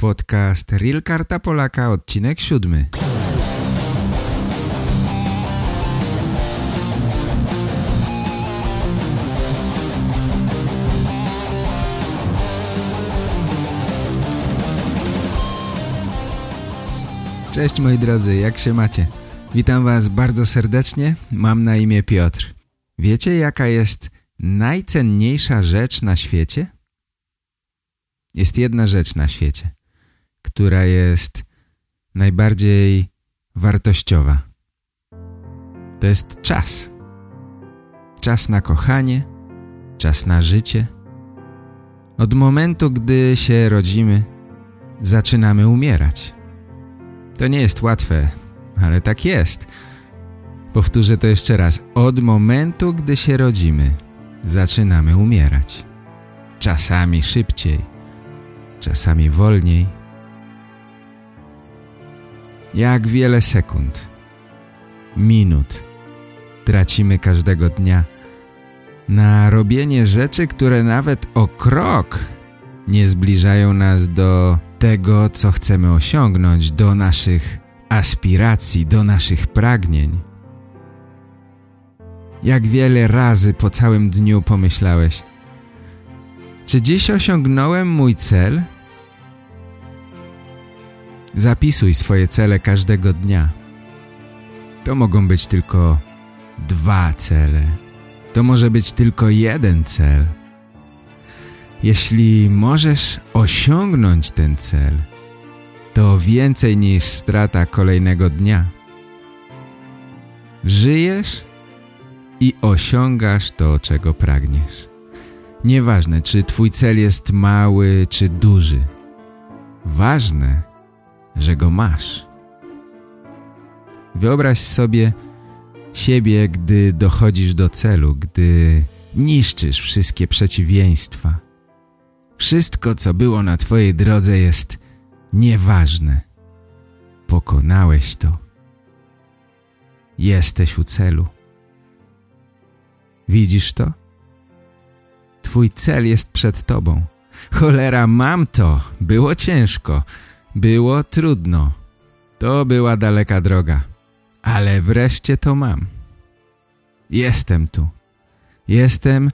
Podcast Real Karta Polaka, odcinek siódmy. Cześć moi drodzy, jak się macie? Witam was bardzo serdecznie, mam na imię Piotr. Wiecie jaka jest najcenniejsza rzecz na świecie? Jest jedna rzecz na świecie, która jest najbardziej wartościowa. To jest czas. Czas na kochanie, czas na życie. Od momentu, gdy się rodzimy, zaczynamy umierać. To nie jest łatwe, ale tak jest. Powtórzę to jeszcze raz. Od momentu, gdy się rodzimy, zaczynamy umierać. Czasami szybciej, czasami wolniej. Jak wiele sekund, minut tracimy każdego dnia na robienie rzeczy, które nawet o krok nie zbliżają nas do tego, co chcemy osiągnąć, do naszych aspiracji, do naszych pragnień. Jak wiele razy po całym dniu pomyślałeś Czy dziś osiągnąłem mój cel? Zapisuj swoje cele każdego dnia. To mogą być tylko dwa cele. To może być tylko jeden cel. Jeśli możesz osiągnąć ten cel, to więcej niż strata kolejnego dnia. Żyjesz i osiągasz to, czego pragniesz. Nieważne, czy twój cel jest mały, czy duży. Ważne, że go masz. Wyobraź sobie siebie, gdy dochodzisz do celu, gdy niszczysz wszystkie przeciwieństwa. Wszystko, co było na twojej drodze jest nieważne. Pokonałeś to. Jesteś u celu. Widzisz to? Twój cel jest przed tobą. Cholera, mam to. Było ciężko. Było trudno. To była daleka droga. Ale wreszcie to mam. Jestem tu. Jestem,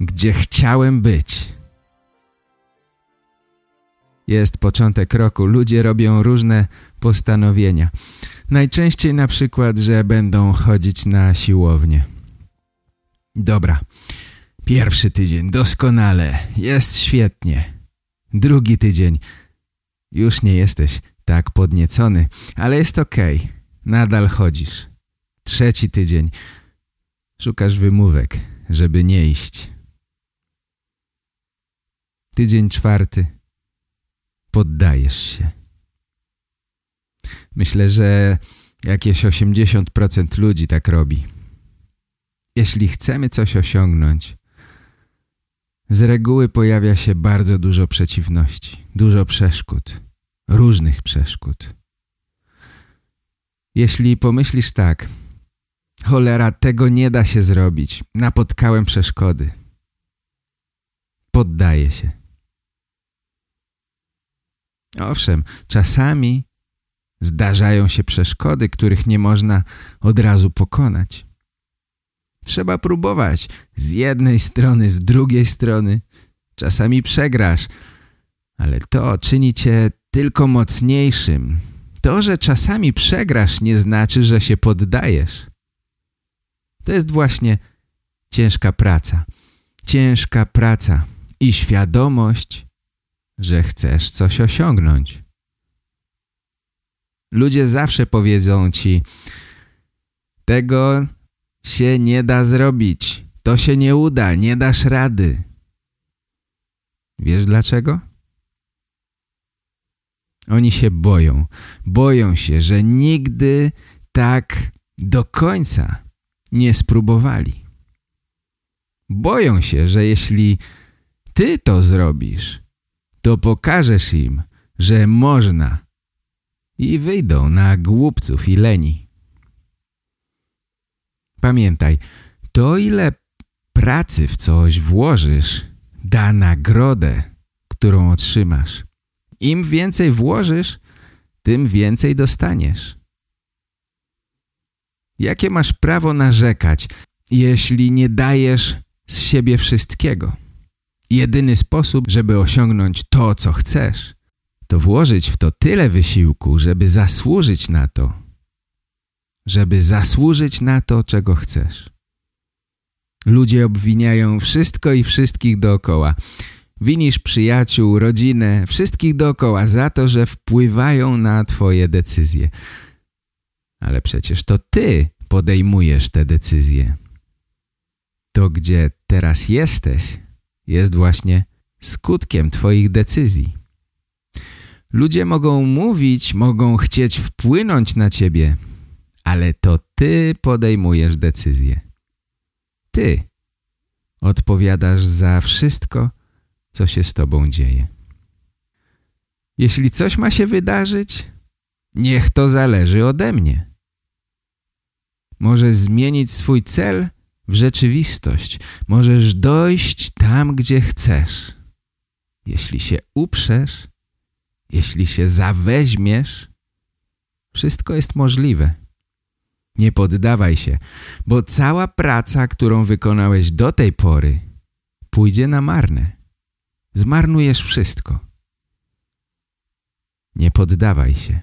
gdzie chciałem być. Jest początek roku. Ludzie robią różne postanowienia. Najczęściej na przykład, że będą chodzić na siłownię. Dobra. Pierwszy tydzień. Doskonale. Jest świetnie. Drugi tydzień. Już nie jesteś tak podniecony, ale jest okej. Okay. Nadal chodzisz. Trzeci tydzień. Szukasz wymówek, żeby nie iść. Tydzień czwarty. Poddajesz się. Myślę, że jakieś 80% ludzi tak robi. Jeśli chcemy coś osiągnąć, z reguły pojawia się bardzo dużo przeciwności, dużo przeszkód, różnych przeszkód. Jeśli pomyślisz tak, cholera, tego nie da się zrobić, napotkałem przeszkody. Poddaję się. Owszem, czasami zdarzają się przeszkody, których nie można od razu pokonać. Trzeba próbować z jednej strony, z drugiej strony. Czasami przegrasz, ale to czyni cię tylko mocniejszym. To, że czasami przegrasz nie znaczy, że się poddajesz. To jest właśnie ciężka praca. Ciężka praca i świadomość, że chcesz coś osiągnąć. Ludzie zawsze powiedzą ci tego się nie da zrobić. To się nie uda, nie dasz rady. Wiesz dlaczego? Oni się boją. Boją się, że nigdy tak do końca nie spróbowali. Boją się, że jeśli ty to zrobisz, to pokażesz im, że można i wyjdą na głupców i leni. Pamiętaj, to ile pracy w coś włożysz, da nagrodę, którą otrzymasz. Im więcej włożysz, tym więcej dostaniesz. Jakie masz prawo narzekać, jeśli nie dajesz z siebie wszystkiego? Jedyny sposób, żeby osiągnąć to, co chcesz, to włożyć w to tyle wysiłku, żeby zasłużyć na to, żeby zasłużyć na to, czego chcesz. Ludzie obwiniają wszystko i wszystkich dookoła. Winisz przyjaciół, rodzinę, wszystkich dookoła za to, że wpływają na twoje decyzje. Ale przecież to ty podejmujesz te decyzje. To, gdzie teraz jesteś, jest właśnie skutkiem twoich decyzji. Ludzie mogą mówić, mogą chcieć wpłynąć na ciebie, ale to ty podejmujesz decyzję. Ty odpowiadasz za wszystko, co się z tobą dzieje. Jeśli coś ma się wydarzyć, niech to zależy ode mnie. Możesz zmienić swój cel w rzeczywistość. Możesz dojść tam, gdzie chcesz. Jeśli się uprzesz, jeśli się zaweźmiesz, wszystko jest możliwe. Nie poddawaj się, bo cała praca, którą wykonałeś do tej pory, pójdzie na marne. Zmarnujesz wszystko. Nie poddawaj się.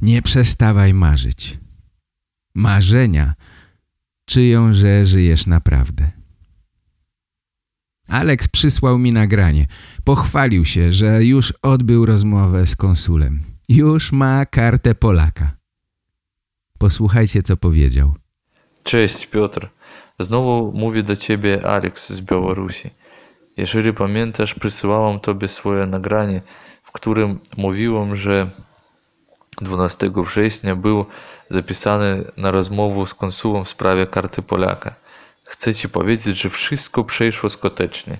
Nie przestawaj marzyć. Marzenia czyją, że żyjesz naprawdę. Alex przysłał mi nagranie. Pochwalił się, że już odbył rozmowę z konsulem. Już ma kartę Polaka. Posłuchajcie, co powiedział. Cześć, Piotr. Znowu mówi do ciebie Alex z Białorusi. Jeżeli pamiętasz, przysyłałam tobie swoje nagranie, w którym mówiłam, że 12 września był zapisany na rozmowę z konsułem w sprawie karty Polaka. Chcę ci powiedzieć, że wszystko przeszło skutecznie.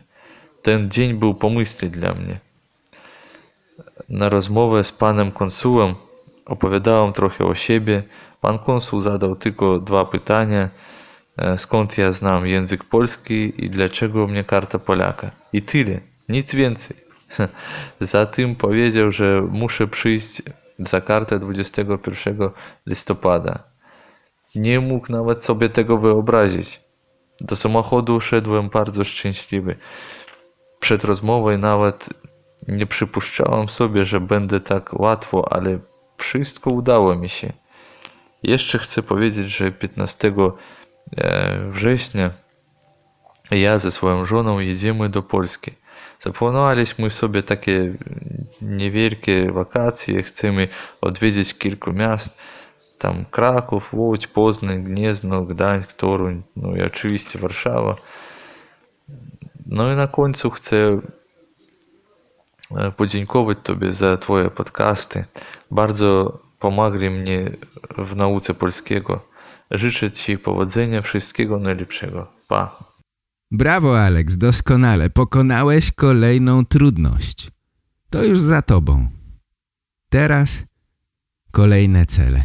Ten dzień był pomyślny dla mnie. Na rozmowę z panem konsułem opowiadałem trochę o siebie. Pan konsul zadał tylko dwa pytania. Skąd ja znam język polski i dlaczego mnie karta Polaka? I tyle, nic więcej. Zatem powiedział, że muszę przyjść za kartę 21 listopada. Nie mógł nawet sobie tego wyobrazić. Do samochodu szedłem bardzo szczęśliwy. Przed rozmową nawet nie przypuszczałem sobie, że będę tak łatwo, ale wszystko udało mi się. Jeszcze chcę powiedzieć, że 15 września ja ze swoją żoną jedziemy do Polski. Zaplanowaliśmy sobie takie niewielkie wakacje, chcemy odwiedzić kilku miast, tam Kraków, Łódź, Poznań, Gniezno, Gdańsk, Toruń, no i oczywiście Warszawa. No i na końcu chcę podziękować Tobie za Twoje podcasty. Bardzo pomagli mnie w nauce polskiego. Życzę Ci powodzenia, wszystkiego najlepszego. Pa! Brawo, Alex, doskonale. Pokonałeś kolejną trudność. To już za tobą. Teraz kolejne cele.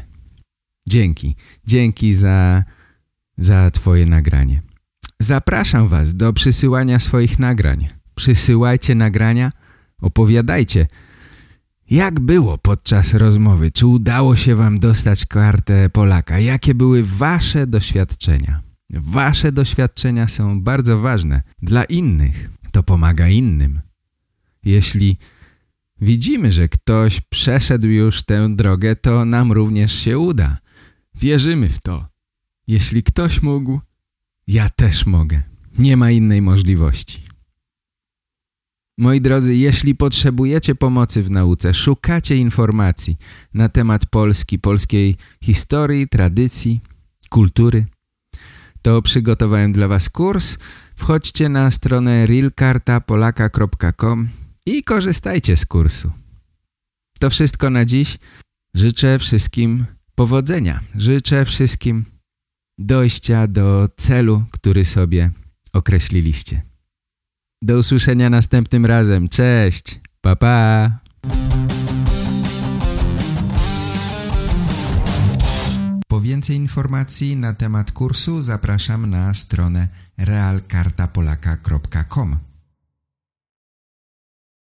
Dzięki. Dzięki za, za twoje nagranie. Zapraszam was do przysyłania swoich nagrań. Przysyłajcie nagrania, opowiadajcie, jak było podczas rozmowy? Czy udało się wam dostać kartę Polaka? Jakie były wasze doświadczenia? Wasze doświadczenia są bardzo ważne dla innych. To pomaga innym. Jeśli widzimy, że ktoś przeszedł już tę drogę, to nam również się uda. Wierzymy w to. Jeśli ktoś mógł, ja też mogę. Nie ma innej możliwości. Moi drodzy, jeśli potrzebujecie pomocy w nauce, szukacie informacji na temat Polski, polskiej historii, tradycji, kultury, to przygotowałem dla Was kurs. Wchodźcie na stronę realkartapolaka.com i korzystajcie z kursu. To wszystko na dziś. Życzę wszystkim powodzenia. Życzę wszystkim dojścia do celu, który sobie określiliście. Do usłyszenia następnym razem. Cześć. Pa, pa. Po więcej informacji na temat kursu zapraszam na stronę realkartapolaka.com.